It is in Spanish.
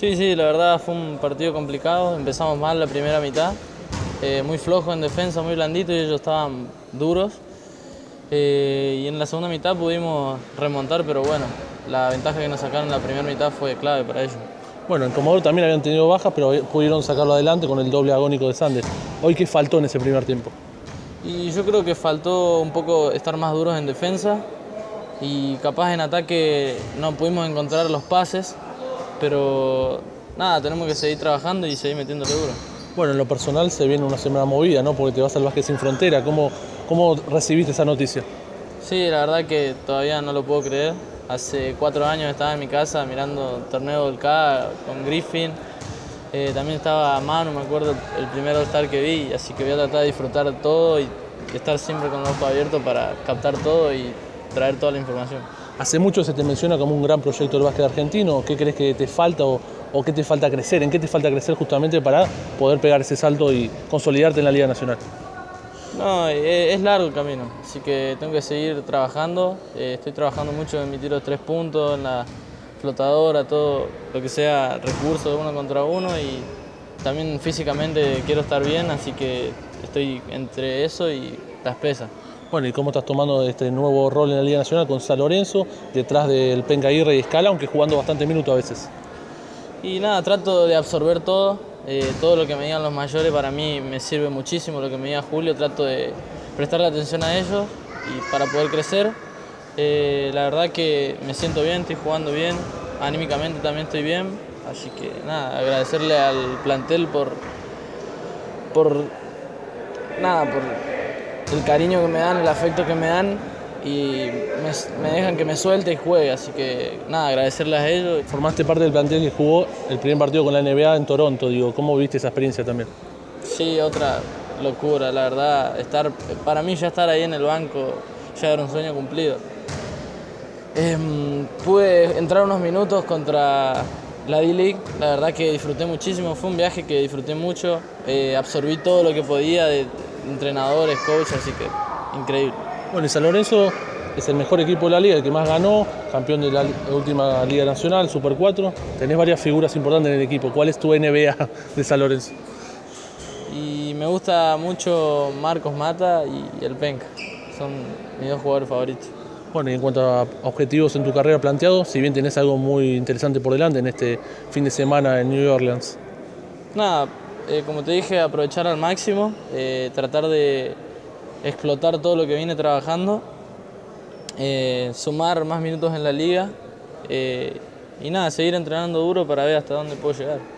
Sí, sí, la verdad fue un partido complicado. Empezamos mal la primera mitad, eh, muy flojo en defensa, muy blandito y ellos estaban duros. Eh, y en la segunda mitad pudimos remontar, pero bueno, la ventaja que nos sacaron en la primera mitad fue clave para ellos. Bueno, en Comodoro también habían tenido bajas, pero pudieron sacarlo adelante con el doble agónico de Sandes. ¿Hoy qué faltó en ese primer tiempo? Y yo creo que faltó un poco estar más duros en defensa y capaz en ataque no pudimos encontrar los pases pero nada, tenemos que seguir trabajando y seguir metiéndole duro. Bueno, en lo personal se viene una semana movida, ¿no? Porque te vas al Básquet Sin Frontera. ¿Cómo, ¿Cómo recibiste esa noticia? Sí, la verdad que todavía no lo puedo creer. Hace cuatro años estaba en mi casa mirando el torneo del K con Griffin. Eh, también estaba Manu, me acuerdo, el primer All-Star que vi, así que voy a tratar de disfrutar todo y estar siempre con los ojos abiertos para captar todo y traer toda la información. Hace mucho se te menciona como un gran proyecto del básquet argentino. ¿Qué crees que te falta o, qué te falta crecer? ¿En qué te falta crecer justamente para poder pegar ese salto y consolidarte en la Liga Nacional? No, e, es largo el camino, así que tengo que seguir trabajando. Eh, estoy trabajando mucho en mi tiro de tres puntos, en la flotadora, todo lo que sea recurso de uno contra uno y también físicamente quiero estar bien, así que estoy entre eso y las pesas. Bueno, ¿y cómo estás tomando este nuevo rol en la Liga Nacional con San Lorenzo, detrás del Penca y Escala, aunque jugando bastante minutos a veces? Y nada, trato de absorber todo, eh, todo lo que me digan los mayores para mí me sirve muchísimo, lo que me diga Julio, trato de prestarle atención a ellos y para poder crecer. Eh, la verdad que me siento bien, estoy jugando bien, anímicamente también estoy bien, así que nada, agradecerle al plantel por, por nada, por el cariño que me dan, el afecto que me dan y me, dejan que me suelte y juegue, así que nada, agradecerles a ellos. Formaste parte del plantel que jugó el primer partido con la NBA en Toronto, digo, ¿cómo viste esa experiencia también? Sí, otra locura, la verdad, estar, para mí ya estar ahí en el banco ya era un sueño cumplido. Em, pude entrar unos minutos contra la D-League, la verdad que disfruté muchísimo, fue un viaje que disfruté mucho, eh, absorbí todo lo que podía de, entrenadores, coaches, así que increíble. Bueno, y San Lorenzo es el mejor equipo de la liga, el que más ganó, campeón de la última Liga Nacional, Super 4. Tenés varias figuras importantes en el equipo. ¿Cuál es tu NBA de San Lorenzo? Y me gusta mucho Marcos Mata y el Penca. Son mis dos jugadores favoritos. Bueno, y en cuanto a objetivos en tu carrera planteados, si bien tenés algo muy interesante por delante en este fin de semana en New Orleans. Nada, eh, como te dije, aprovechar al máximo, eh, tratar de explotar todo lo que viene trabajando, eh, sumar más minutos en la liga y nada, seguir entrenando duro para ver hasta dónde puedo llegar.